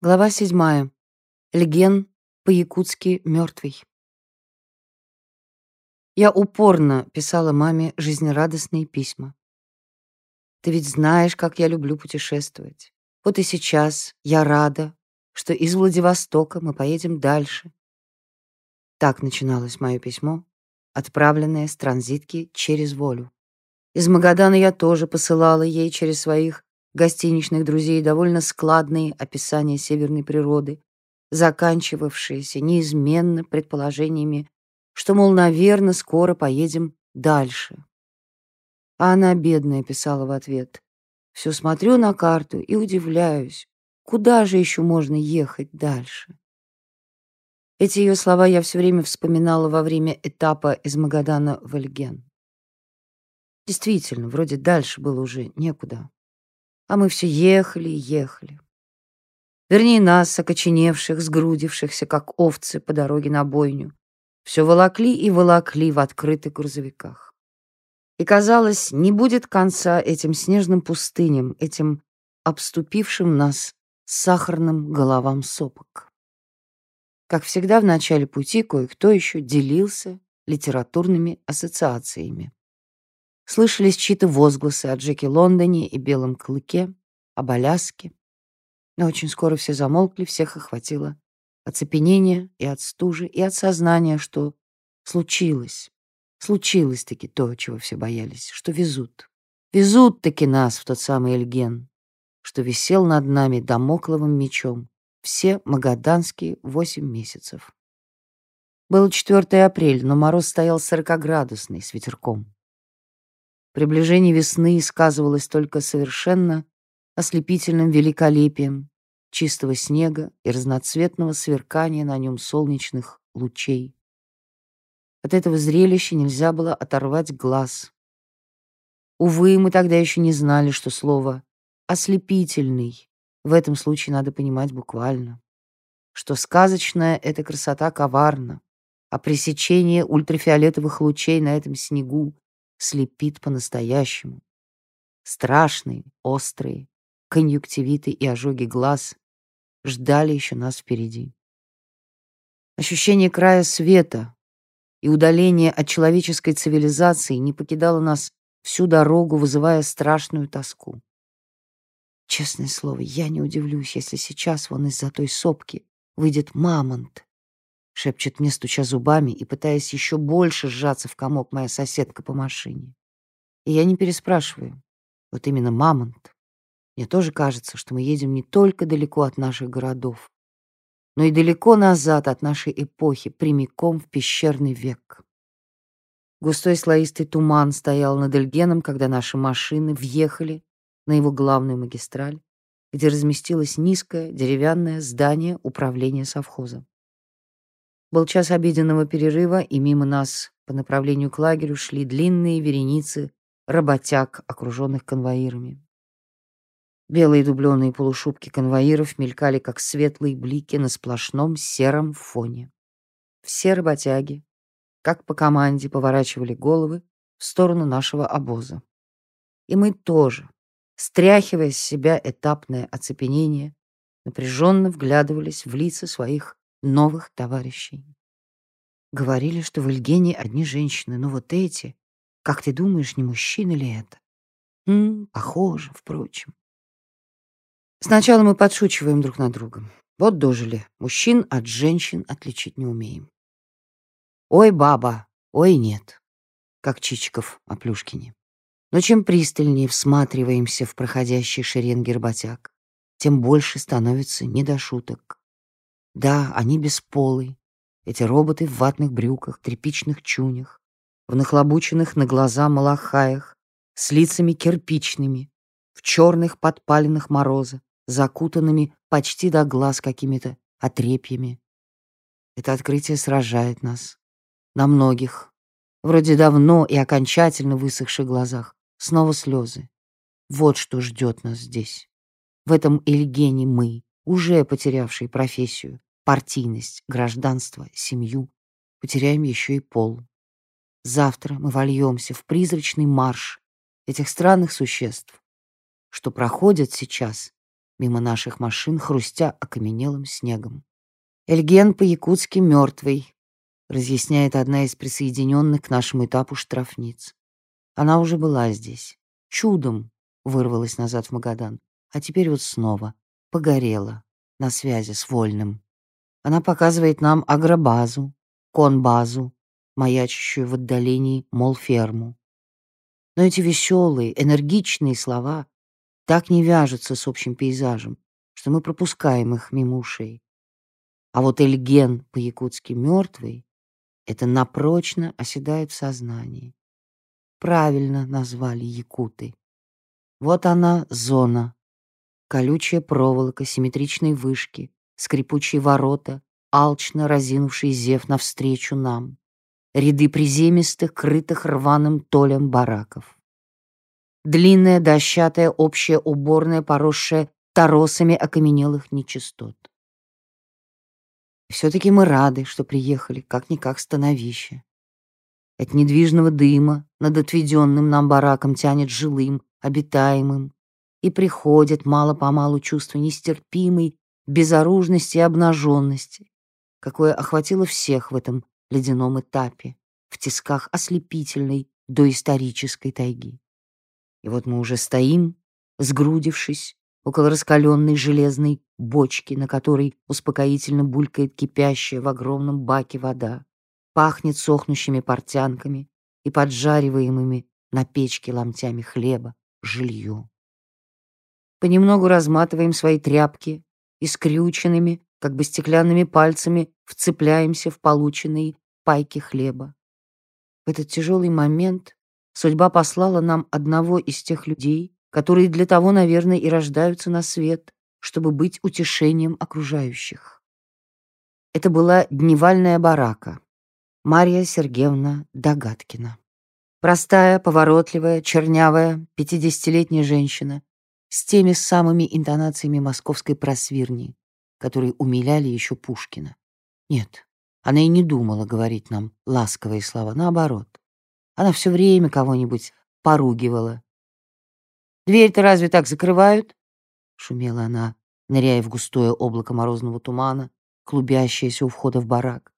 Глава седьмая. Леген по-якутски мертвый. Я упорно писала маме жизнерадостные письма. Ты ведь знаешь, как я люблю путешествовать. Вот и сейчас я рада, что из Владивостока мы поедем дальше. Так начиналось мое письмо, отправленное с транзитки через волю. Из Магадана я тоже посылала ей через своих гостиничных друзей довольно складные описания северной природы, заканчивавшиеся неизменно предположениями, что, мол, наверное, скоро поедем дальше. А она, бедная, писала в ответ, «Все смотрю на карту и удивляюсь, куда же еще можно ехать дальше?» Эти ее слова я все время вспоминала во время этапа из Магадана в Эльген. Действительно, вроде дальше было уже некуда. А мы все ехали и ехали. Вернее, нас, окоченевших, сгрудившихся, как овцы по дороге на бойню, все волокли и волокли в открытых грузовиках. И, казалось, не будет конца этим снежным пустыням, этим обступившим нас сахарным головам сопок. Как всегда в начале пути кое-кто еще делился литературными ассоциациями. Слышались чьи-то возгласы о Джеке Лондоне и Белом Клыке, об Аляске. Но очень скоро все замолкли, всех охватило оцепенение и от стужи, и от сознания, что случилось. Случилось-таки то, чего все боялись, что везут. Везут-таки нас в тот самый Эльген, что висел над нами домокловым мечом все магаданские восемь месяцев. Было 4 апреля, но мороз стоял сорокоградусный, с ветерком. Приближение весны сказывалось только совершенно ослепительным великолепием чистого снега и разноцветного сверкания на нем солнечных лучей. От этого зрелища нельзя было оторвать глаз. Увы, мы тогда еще не знали, что слово «ослепительный» в этом случае надо понимать буквально, что сказочная эта красота коварна, а пресечение ультрафиолетовых лучей на этом снегу слепит по-настоящему. Страшные, острые, конъюнктивиты и ожоги глаз ждали еще нас впереди. Ощущение края света и удаления от человеческой цивилизации не покидало нас всю дорогу, вызывая страшную тоску. Честное слово, я не удивлюсь, если сейчас вон из-за той сопки выйдет мамонт шепчет мне, стуча зубами и пытаясь еще больше сжаться в комок моя соседка по машине. И я не переспрашиваю. Вот именно мамонт. Мне тоже кажется, что мы едем не только далеко от наших городов, но и далеко назад от нашей эпохи, прямиком в пещерный век. Густой слоистый туман стоял над Эльгеном, когда наши машины въехали на его главную магистраль, где разместилось низкое деревянное здание управления совхозом. Был час обеденного перерыва, и мимо нас по направлению к лагерю шли длинные вереницы работяг, окруженных конвоирами. Белые дубленые полушубки конвоиров мелькали, как светлые блики на сплошном сером фоне. Все работяги, как по команде, поворачивали головы в сторону нашего обоза. И мы тоже, стряхивая с себя этапное оцепенение, напряженно вглядывались в лица своих новых товарищей. Говорили, что в Ильгене одни женщины, но вот эти, как ты думаешь, не мужчины ли это? М, похоже, впрочем. Сначала мы подшучиваем друг над другом. Вот дожили. Мужчин от женщин отличить не умеем. Ой, баба, ой, нет. Как Чичиков о Плюшкине. Но чем пристальнее всматриваемся в проходящий шеренги работяг, тем больше становится не до шуток. Да, они бесполые. Эти роботы в ватных брюках, тряпичных чунях, в нахлобученных на глаза малахаях, с лицами кирпичными, в черных подпаленных мороза, закутанными почти до глаз какими-то отрепьями. Это открытие сражает нас. На многих, вроде давно и окончательно высохших глазах, снова слезы. Вот что ждет нас здесь. В этом Эльгене мы, уже потерявшие профессию, партийность, гражданство, семью, потеряем еще и пол. Завтра мы вольемся в призрачный марш этих странных существ, что проходят сейчас мимо наших машин, хрустя окаменелым снегом. Эльген по-якутски мертвый, разъясняет одна из присоединенных к нашему этапу штрафниц. Она уже была здесь. Чудом вырвалась назад в Магадан. А теперь вот снова. Погорела. На связи с Вольным. Она показывает нам агробазу, конбазу, маячащую в отдалении молферму. Но эти веселые, энергичные слова так не вяжутся с общим пейзажем, что мы пропускаем их мимо ушей. А вот Эльген по-якутски мертвый — это напрочно оседает в сознании. Правильно назвали якуты. Вот она, зона. Колючая проволока, симметричные вышки, скрипучие ворота, алчно разинувший зев навстречу нам. Ряды приземистых, крытых рваным толем бараков. Длинная дощатая общая уборная, поросшая торосами окаменелых нечистот. Все-таки мы рады, что приехали, как-никак становище. От недвижного дыма над отведенным нам бараком тянет жилым, обитаемым, и приходит мало-помалу чувство нестерпимой безоружности и обнаженности, какое охватило всех в этом ледяном этапе, в тисках ослепительной доисторической тайги. И вот мы уже стоим, сгрудившись около раскаленной железной бочки, на которой успокоительно булькает кипящая в огромном баке вода, пахнет сохнущими портянками и поджариваемыми на печке ломтями хлеба жилье. Понемногу разматываем свои тряпки и скрюченными, как бы стеклянными пальцами вцепляемся в полученные пайки хлеба. В этот тяжелый момент судьба послала нам одного из тех людей, которые для того, наверное, и рождаются на свет, чтобы быть утешением окружающих. Это была дневальная барака, Марья Сергеевна Догаткина. Простая, поворотливая, чернявая, пятидесятилетняя женщина с теми самыми интонациями московской просвирни, которые умиляли еще Пушкина. Нет, она и не думала говорить нам ласковые слова, наоборот. Она все время кого-нибудь поругивала, Дверь-то разве так закрывают?» — шумела она, ныряя в густое облако морозного тумана, клубящееся у входа в барак.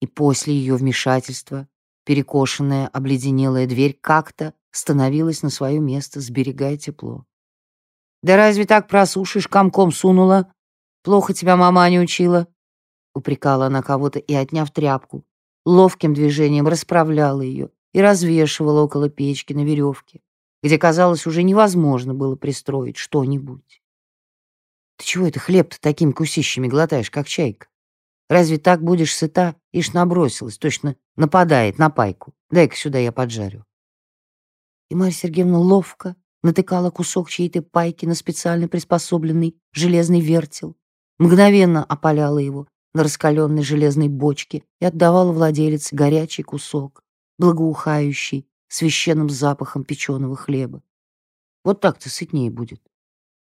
И после ее вмешательства перекошенная, обледенелая дверь как-то становилась на свое место, сберегая тепло. «Да разве так просушишь, комком сунула? Плохо тебя мама не учила?» Упрекала она кого-то и, отняв тряпку, ловким движением расправляла ее и развешивала около печки на веревке где, казалось, уже невозможно было пристроить что-нибудь. Ты чего это хлеб-то такими кусищами глотаешь, как чайка? Разве так будешь сыта? Ишь набросилась, точно нападает на пайку. Дай-ка сюда я поджарю. И Марья Сергеевна ловко натыкала кусок чьей-то пайки на специально приспособленный железный вертел, мгновенно опаляла его на раскаленной железной бочке и отдавала владелице горячий кусок, благоухающий священным запахом печеного хлеба. Вот так-то сытнее будет.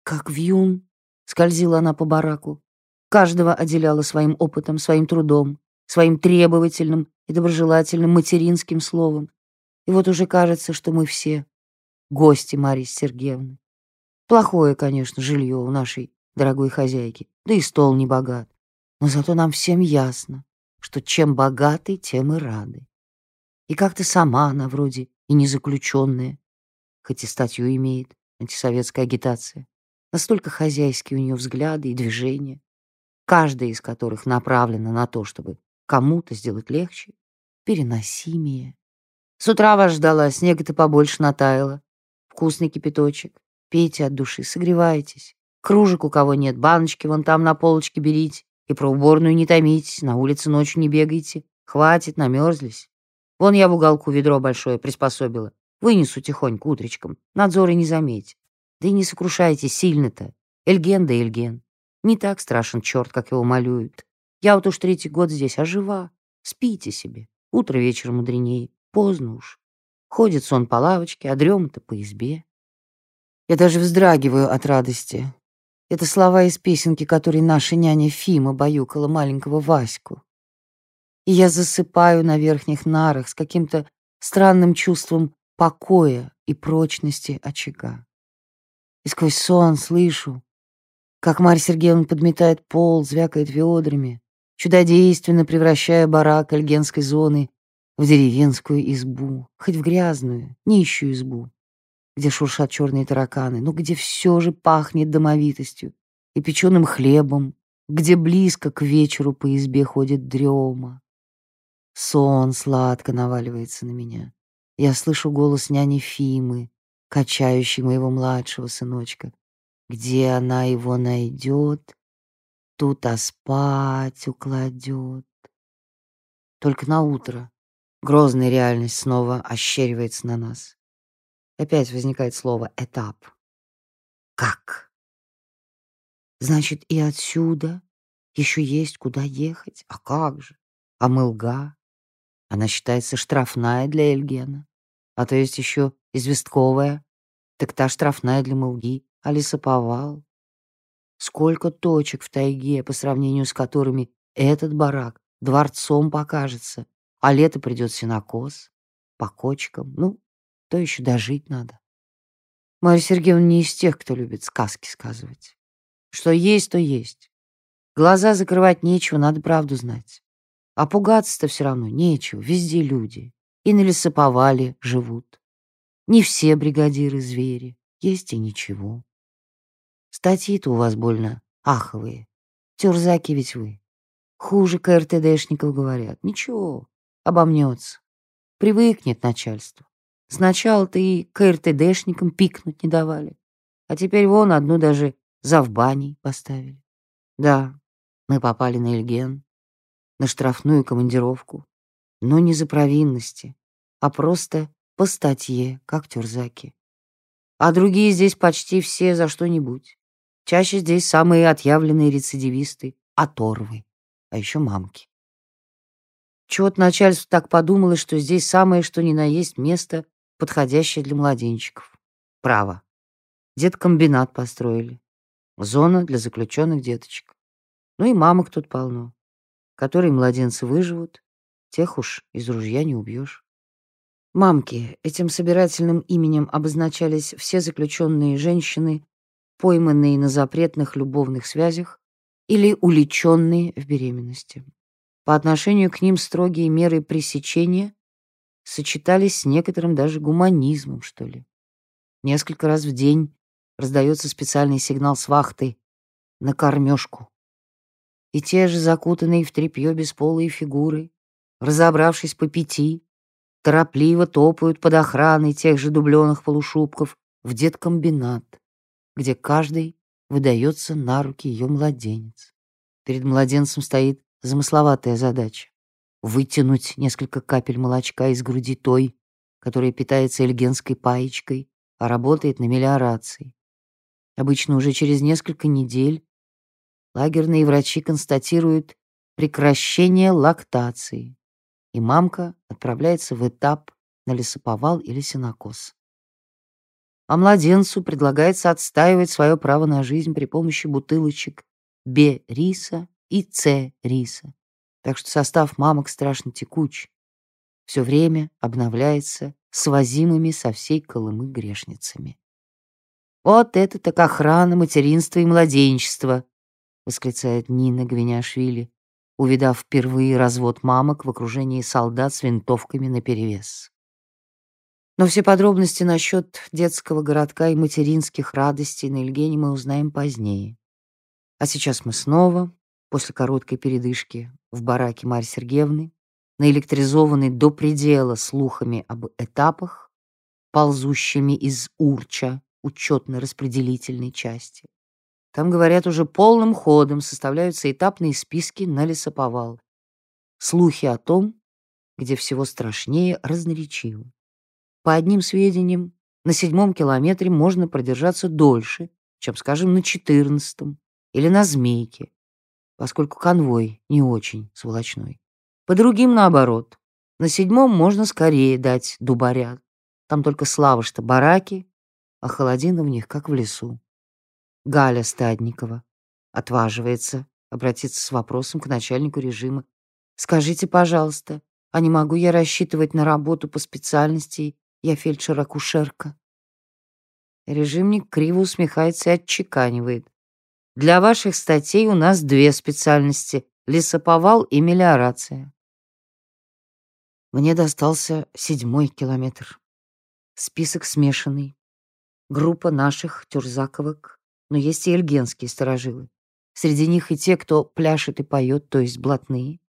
Как вьюн, скользила она по бараку. Каждого отделяла своим опытом, своим трудом, своим требовательным и доброжелательным материнским словом. И вот уже кажется, что мы все гости Марии Сергеевны. Плохое, конечно, жилье у нашей дорогой хозяйки, да и стол не богат. Но зато нам всем ясно, что чем богаты, тем и рады. И как-то сама она вроде и не заключенная, хоть и статью имеет, антисоветская агитация. Настолько хозяйские у нее взгляды и движения, каждая из которых направлена на то, чтобы кому-то сделать легче, переносимее. С утра вас ждала, снега-то побольше натаяло. Вкусный кипяточек. Пейте от души, согревайтесь. Кружек у кого нет, баночки вон там на полочке берите. И про уборную не томитесь, на улице ночью не бегайте. Хватит, намерзлись. Вон я в уголку ведро большое приспособила. Вынесу тихонько утречком. Надзор и не заметит. Да и не сокрушайтесь сильно-то. Эльген да Эльген. Не так страшен черт, как его малюют. Я вот уж третий год здесь, а жива. Спите себе. Утро вечер мудренее. Поздно уж. Ходит сон по лавочке, а дрема-то по избе. Я даже вздрагиваю от радости. Это слова из песенки, которые наша няня Фима баюкала маленького Ваську и я засыпаю на верхних нарах с каким-то странным чувством покоя и прочности очага. И сквозь сон слышу, как Марья Сергеевна подметает пол, звякает ведрами, чудодейственно превращая барак Альгенской зоны в деревенскую избу, хоть в грязную, нищую избу, где шуршат черные тараканы, но где все же пахнет домовитостью и печеным хлебом, где близко к вечеру по избе ходит дрема. Сон сладко наваливается на меня. Я слышу голос няни Фимы, качающей моего младшего сыночка. Где она его найдет, тут а спать укладет. Только на утро грозная реальность снова ощеривается на нас. Опять возникает слово «этап». Как? Значит, и отсюда еще есть куда ехать? А как же? А мылга? Она считается штрафная для Эльгена. А то есть еще известковая. Так та штрафная для мылги. А лесоповал? Сколько точек в тайге, по сравнению с которыми этот барак дворцом покажется, а лето придет синокос, по кочкам. Ну, то еще дожить надо. Марья Сергеевна не из тех, кто любит сказки сказывать. Что есть, то есть. Глаза закрывать нечего, надо правду знать. А пугаться-то все равно нечего, везде люди. И на лесоповале живут. Не все бригадиры звери, есть и ничего. Статьи-то у вас больно аховые. Тюрзаки ведь вы. Хуже КРТДшников говорят. Ничего, обомнется. Привыкнет начальство. Сначала-то и КРТДшникам пикнуть не давали. А теперь вон одну даже завбаней поставили. Да, мы попали на Эльген, на штрафную командировку, но не за провинности, а просто по статье, как тюрзаки. А другие здесь почти все за что-нибудь. Чаще здесь самые отъявленные рецидивисты, оторвы, а еще мамки. Чего-то начальство так подумало, что здесь самое что ни на есть место, подходящее для младенчиков. Право. Деткомбинат построили. Зона для заключенных деточек. Ну и мамок тут полно. Которые младенцы выживут, тех уж из ружья не убьешь. Мамки, этим собирательным именем обозначались все заключенные женщины, пойманные на запретных любовных связях или уличенные в беременности. По отношению к ним строгие меры пресечения сочетались с некоторым даже гуманизмом, что ли. Несколько раз в день раздается специальный сигнал с вахты на кормежку. И те же закутанные в тряпье бесполые фигуры, разобравшись по пяти, торопливо топают под охраной тех же дубленых полушубков в деткомбинат, где каждый выдается на руки ее младенец. Перед младенцем стоит замысловатая задача — вытянуть несколько капель молочка из груди той, которая питается эльгенской паечкой, а работает на мелиорации. Обычно уже через несколько недель лагерные врачи констатируют прекращение лактации, и мамка отправляется в этап на лесоповал или сенокос. А младенцу предлагается отстаивать свое право на жизнь при помощи бутылочек Б-риса и С-риса. Так что состав мамок страшно текуч. Все время обновляется свозимыми со всей Колымы грешницами. «Вот это так охрана материнства и младенчества!» — восклицает Нина Гвиняшвили, увидав впервые развод мамок в окружении солдат с винтовками наперевес. Но все подробности насчет детского городка и материнских радостей на Ильгене мы узнаем позднее. А сейчас мы снова, после короткой передышки, в бараке Марьи Сергеевны, наэлектризованный до предела слухами об этапах, ползущими из Урча учетно-распределительной части. Там, говорят, уже полным ходом составляются этапные списки на лесоповал. Слухи о том, где всего страшнее, разноречивы. По одним сведениям, на седьмом километре можно продержаться дольше, чем, скажем, на четырнадцатом или на Змейке, поскольку конвой не очень сволочной. По другим, наоборот, на седьмом можно скорее дать дубаря. Там только слава, что бараки, а холодина в них, как в лесу. Галя Стадникова отваживается обратиться с вопросом к начальнику режима. «Скажите, пожалуйста, а не могу я рассчитывать на работу по специальности «Я фельдшер-акушерка»?» Режимник криво усмехается и отчеканивает. Для ваших статей у нас две специальности — лесоповал и мелиорация. Мне достался седьмой километр. Список смешанный. Группа наших тюрзаковок, но есть и эльгенские сторожилы. Среди них и те, кто пляшет и поет, то есть блатные.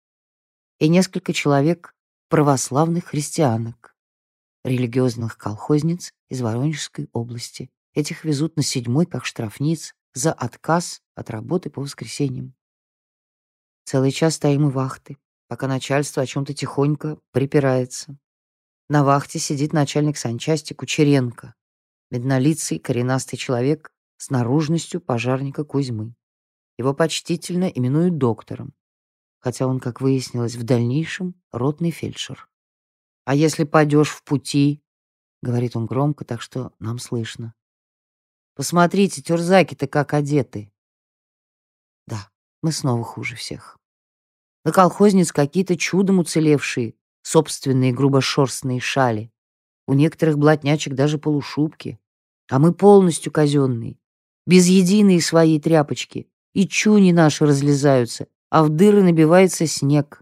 И несколько человек православных христианок, религиозных колхозниц из Воронежской области. Этих везут на седьмой, как штрафниц, за отказ от работы по воскресеньям. Целый час стоим у вахты, пока начальство о чем-то тихонько припирается. На вахте сидит начальник санчасти Кучеренко, меднолицый коренастый человек с наружностью пожарника Кузьмы. Его почтительно именуют доктором, хотя он, как выяснилось, в дальнейшем ротный фельдшер. «А если пойдешь в пути?» — говорит он громко, так что нам слышно. Посмотрите, тюрзаки-то как одеты. Да, мы снова хуже всех. На колхозниц какие-то чудом уцелевшие, собственные грубошерстные шали. У некоторых блатнячек даже полушубки. А мы полностью казенные, без единой своей тряпочки. И чуни наши разлезаются, а в дыры набивается снег.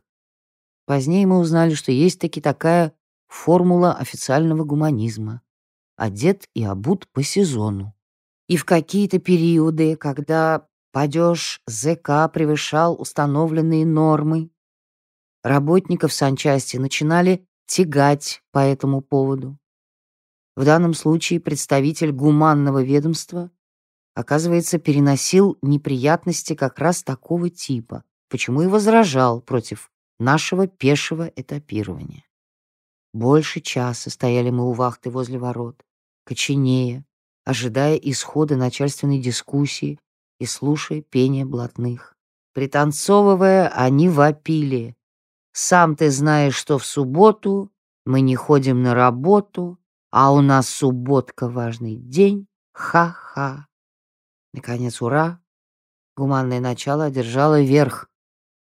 Позднее мы узнали, что есть таки такая формула официального гуманизма. Одет и обут по сезону. И в какие-то периоды, когда падеж ЗК превышал установленные нормы, работников санчасти начинали тягать по этому поводу. В данном случае представитель гуманного ведомства, оказывается, переносил неприятности как раз такого типа, почему и возражал против нашего пешего этапирования. Больше часа стояли мы у вахты возле ворот, коченея, ожидая исхода начальственной дискуссии и слушая пение блатных. Пританцовывая, они вопили. «Сам ты знаешь, что в субботу мы не ходим на работу, а у нас субботка важный день. Ха-ха!» Наконец, ура! Гуманное начало одержало верх.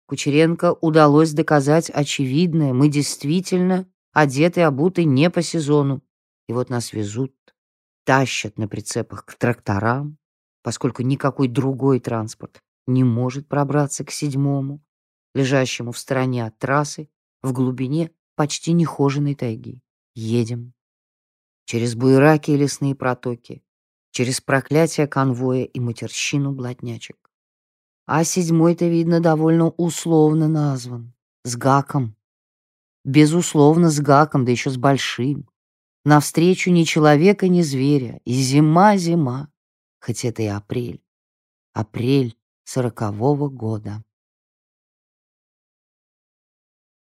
Кучеренко удалось доказать очевидное. Мы действительно одеты и обуты не по сезону. И вот нас везут тащат на прицепах к тракторам, поскольку никакой другой транспорт не может пробраться к седьмому, лежащему в стороне от трассы, в глубине почти нехоженной тайги. Едем. Через буераки и лесные протоки, через проклятие конвоя и матерщину блатнячек. А седьмой-то, видно, довольно условно назван. С гаком. Безусловно, с гаком, да еще с большим. Навстречу ни человека, ни зверя, и зима-зима, хоть это и апрель. Апрель сорокового года.